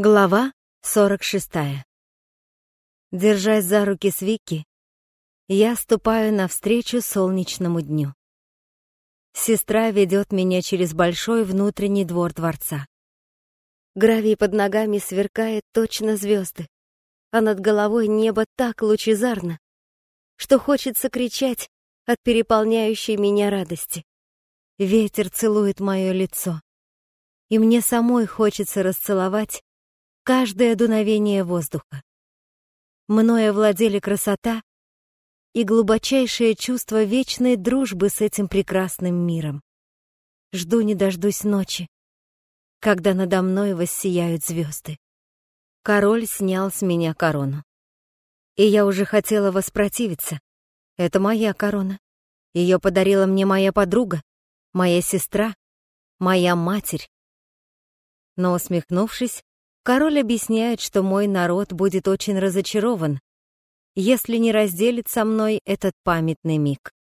Глава 46. Держась за руки с я ступаю навстречу солнечному дню. Сестра ведет меня через большой внутренний двор дворца. Гравий под ногами сверкает точно звезды, а над головой небо так лучезарно, что хочется кричать от переполняющей меня радости. Ветер целует мое лицо, и мне самой хочется расцеловать каждое дуновение воздуха. Мною овладели красота и глубочайшее чувство вечной дружбы с этим прекрасным миром. Жду не дождусь ночи, когда надо мной воссияют звезды. Король снял с меня корону. И я уже хотела воспротивиться. Это моя корона. Ее подарила мне моя подруга, моя сестра, моя матерь. Но, усмехнувшись, Король объясняет, что мой народ будет очень разочарован, если не разделит со мной этот памятный миг.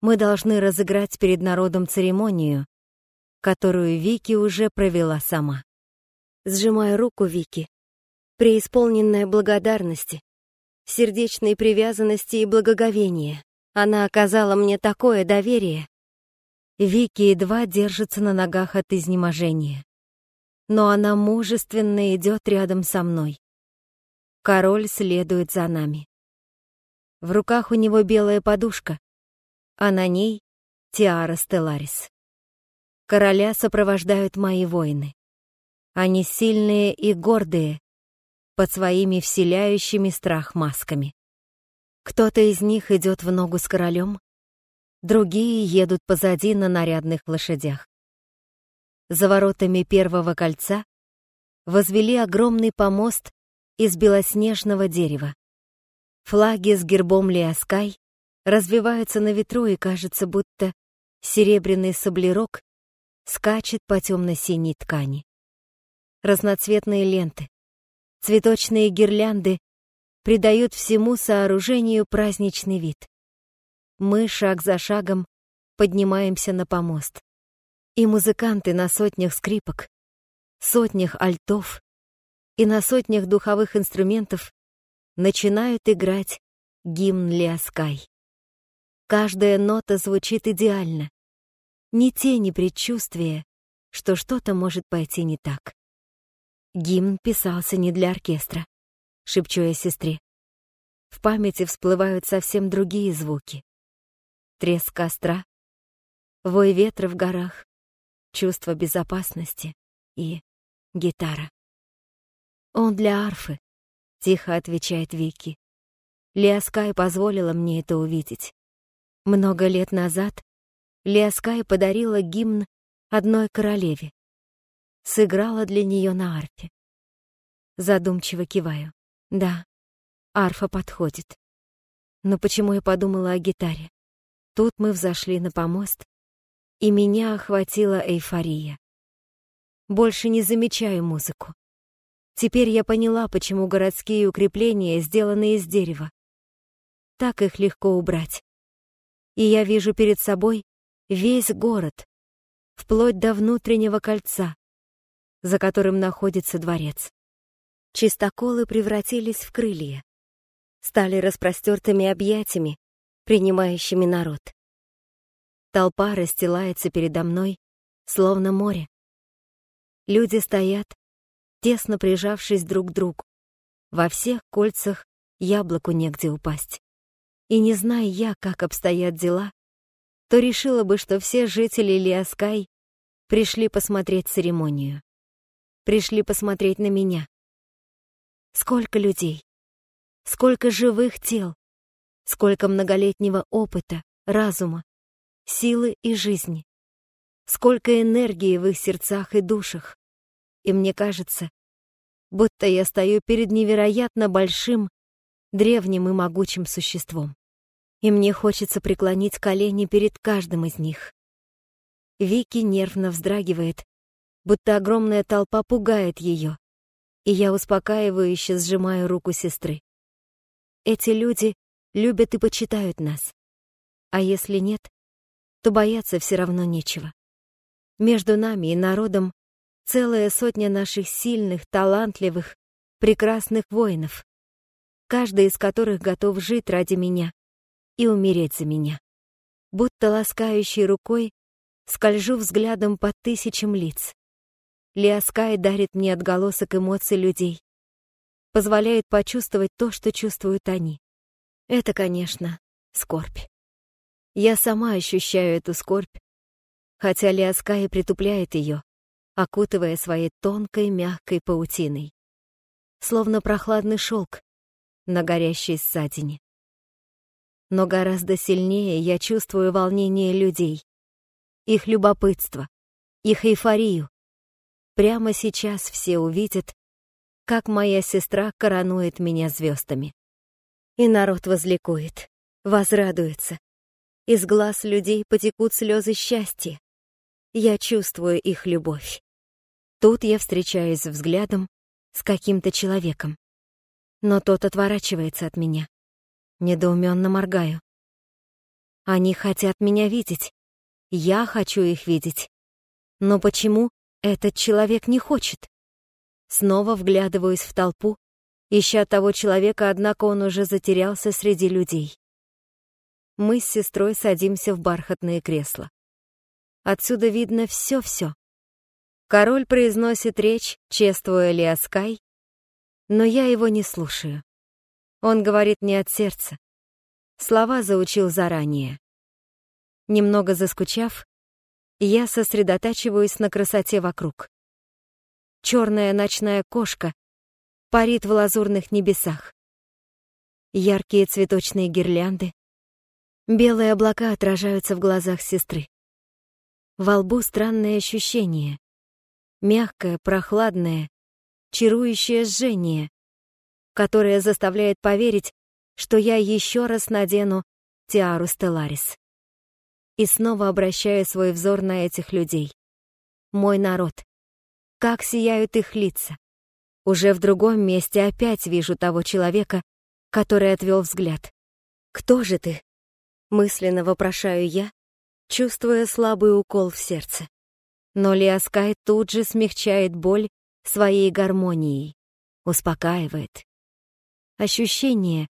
Мы должны разыграть перед народом церемонию, которую Вики уже провела сама. Сжимая руку Вики, преисполненная благодарности, сердечной привязанности и благоговения, она оказала мне такое доверие. Вики едва держится на ногах от изнеможения но она мужественно идет рядом со мной. Король следует за нами. В руках у него белая подушка, а на ней тиара Стелларис. Короля сопровождают мои воины. Они сильные и гордые, под своими вселяющими страх масками. Кто-то из них идет в ногу с королем, другие едут позади на нарядных лошадях за воротами первого кольца возвели огромный помост из белоснежного дерева. Флаги с гербом Лиаскай развиваются на ветру, и кажется, будто серебряный саблерок скачет по темно-синей ткани. Разноцветные ленты, цветочные гирлянды придают всему сооружению праздничный вид. Мы шаг за шагом поднимаемся на помост и музыканты на сотнях скрипок, сотнях альтов и на сотнях духовых инструментов начинают играть гимн Лиаскай. Каждая нота звучит идеально. Ни тени предчувствия, что что-то может пойти не так. Гимн писался не для оркестра, шепчу я сестре. В памяти всплывают совсем другие звуки. Треск костра, вой ветра в горах, чувство безопасности и гитара. «Он для арфы», — тихо отвечает Вики. Лиаскай позволила мне это увидеть. Много лет назад Лиаскай подарила гимн одной королеве. Сыграла для нее на арфе. Задумчиво киваю. Да, арфа подходит. Но почему я подумала о гитаре? Тут мы взошли на помост, и меня охватила эйфория. Больше не замечаю музыку. Теперь я поняла, почему городские укрепления сделаны из дерева. Так их легко убрать. И я вижу перед собой весь город, вплоть до внутреннего кольца, за которым находится дворец. Чистоколы превратились в крылья, стали распростертыми объятиями, принимающими народ. Толпа расстилается передо мной, словно море. Люди стоят, тесно прижавшись друг к другу. Во всех кольцах яблоку негде упасть. И не зная я, как обстоят дела, то решила бы, что все жители Лиаскай пришли посмотреть церемонию. Пришли посмотреть на меня. Сколько людей, сколько живых тел, сколько многолетнего опыта, разума, силы и жизни. Сколько энергии в их сердцах и душах. И мне кажется, будто я стою перед невероятно большим, древним и могучим существом. И мне хочется преклонить колени перед каждым из них. Вики нервно вздрагивает, будто огромная толпа пугает ее, и я успокаивающе сжимаю руку сестры. Эти люди любят и почитают нас. А если нет, то бояться все равно нечего. Между нами и народом целая сотня наших сильных, талантливых, прекрасных воинов, каждый из которых готов жить ради меня и умереть за меня. Будто ласкающей рукой скольжу взглядом по тысячам лиц. Лиаскай дарит мне отголосок эмоций людей, позволяет почувствовать то, что чувствуют они. Это, конечно, скорбь. Я сама ощущаю эту скорбь, хотя Лиаскай притупляет ее, окутывая своей тонкой мягкой паутиной, словно прохладный шелк на горящей ссадине. Но гораздо сильнее я чувствую волнение людей, их любопытство, их эйфорию. Прямо сейчас все увидят, как моя сестра коронует меня звездами. И народ возликует, возрадуется. Из глаз людей потекут слезы счастья. Я чувствую их любовь. Тут я встречаюсь взглядом с каким-то человеком. Но тот отворачивается от меня. Недоуменно моргаю. Они хотят меня видеть. Я хочу их видеть. Но почему этот человек не хочет? Снова вглядываюсь в толпу, ища того человека, однако он уже затерялся среди людей. Мы с сестрой садимся в бархатные кресла. Отсюда видно все-все. Король произносит речь, чествуя Лиаскай, но я его не слушаю. Он говорит не от сердца. Слова заучил заранее. Немного заскучав, я сосредотачиваюсь на красоте вокруг. Черная ночная кошка парит в лазурных небесах. Яркие цветочные гирлянды, белые облака отражаются в глазах сестры. Во лбу странное ощущение. Мягкое, прохладное, чарующее жжение, которое заставляет поверить, что я еще раз надену тиару Стелларис и снова обращаю свой взор на этих людей. Мой народ. Как сияют их лица. Уже в другом месте опять вижу того человека, который отвел взгляд. «Кто же ты?» Мысленно вопрошаю я, чувствуя слабый укол в сердце. Но Лиаскай тут же смягчает боль своей гармонией, успокаивает. Ощущение,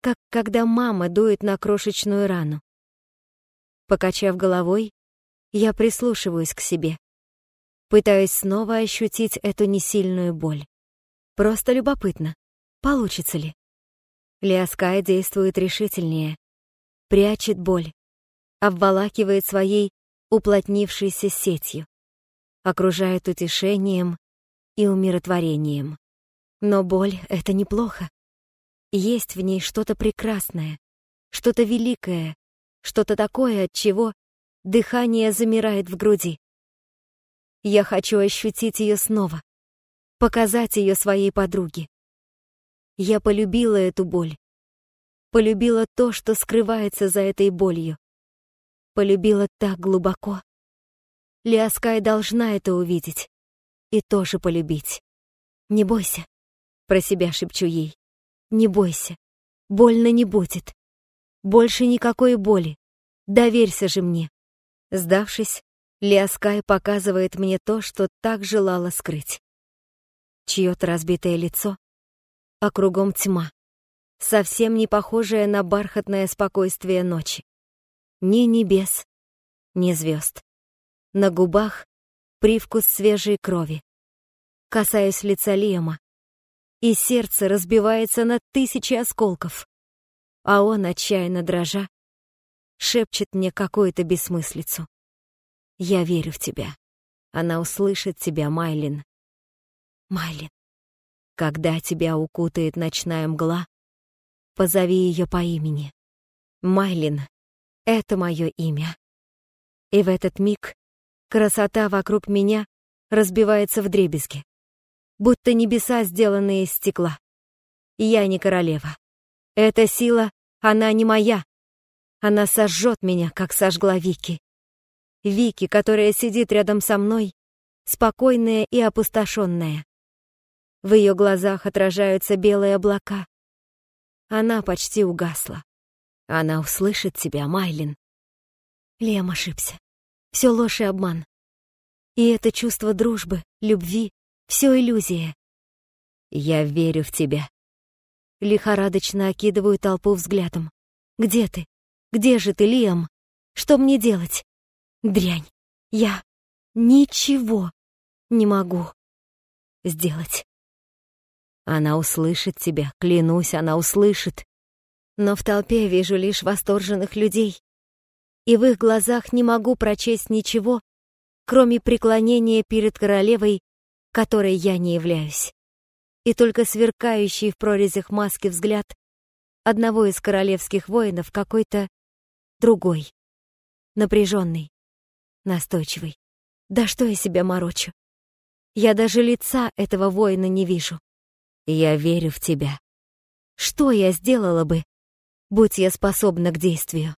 как когда мама дует на крошечную рану. Покачав головой, я прислушиваюсь к себе. Пытаюсь снова ощутить эту несильную боль. Просто любопытно, получится ли. Лиаскай действует решительнее, прячет боль, обволакивает своей уплотнившейся сетью, окружает утешением и умиротворением. Но боль — это неплохо. Есть в ней что-то прекрасное, что-то великое, что-то такое, от чего дыхание замирает в груди. Я хочу ощутить ее снова, показать ее своей подруге. Я полюбила эту боль. Полюбила то, что скрывается за этой болью. Полюбила так глубоко. Лиаскай должна это увидеть и тоже полюбить. «Не бойся», — про себя шепчу ей. «Не бойся, больно не будет. Больше никакой боли. Доверься же мне. Сдавшись, Лиаскай показывает мне то, что так желала скрыть. Чье-то разбитое лицо, а кругом тьма, совсем не похожая на бархатное спокойствие ночи. Ни небес, ни звезд. На губах привкус свежей крови. Касаюсь лица Лиама, и сердце разбивается на тысячи осколков а он, отчаянно дрожа, шепчет мне какую-то бессмыслицу. «Я верю в тебя. Она услышит тебя, Майлин». «Майлин». Когда тебя укутает ночная мгла, позови ее по имени. Майлин — это мое имя. И в этот миг красота вокруг меня разбивается в дребезги, будто небеса сделаны из стекла. Я не королева. Эта сила, она не моя. Она сожжет меня, как сожгла Вики. Вики, которая сидит рядом со мной, спокойная и опустошенная. В ее глазах отражаются белые облака. Она почти угасла. Она услышит тебя, Майлин. Лем ошибся. Все ложь и обман. И это чувство дружбы, любви — все иллюзия. Я верю в тебя. Лихорадочно окидываю толпу взглядом. Где ты? Где же ты, Лиам? Что мне делать? Дрянь. Я ничего не могу сделать. Она услышит тебя, клянусь, она услышит. Но в толпе вижу лишь восторженных людей, и в их глазах не могу прочесть ничего, кроме преклонения перед королевой, которой я не являюсь. И только сверкающий в прорезях маски взгляд одного из королевских воинов какой-то другой, напряженный, настойчивый. Да что я себя морочу? Я даже лица этого воина не вижу. Я верю в тебя. Что я сделала бы, будь я способна к действию?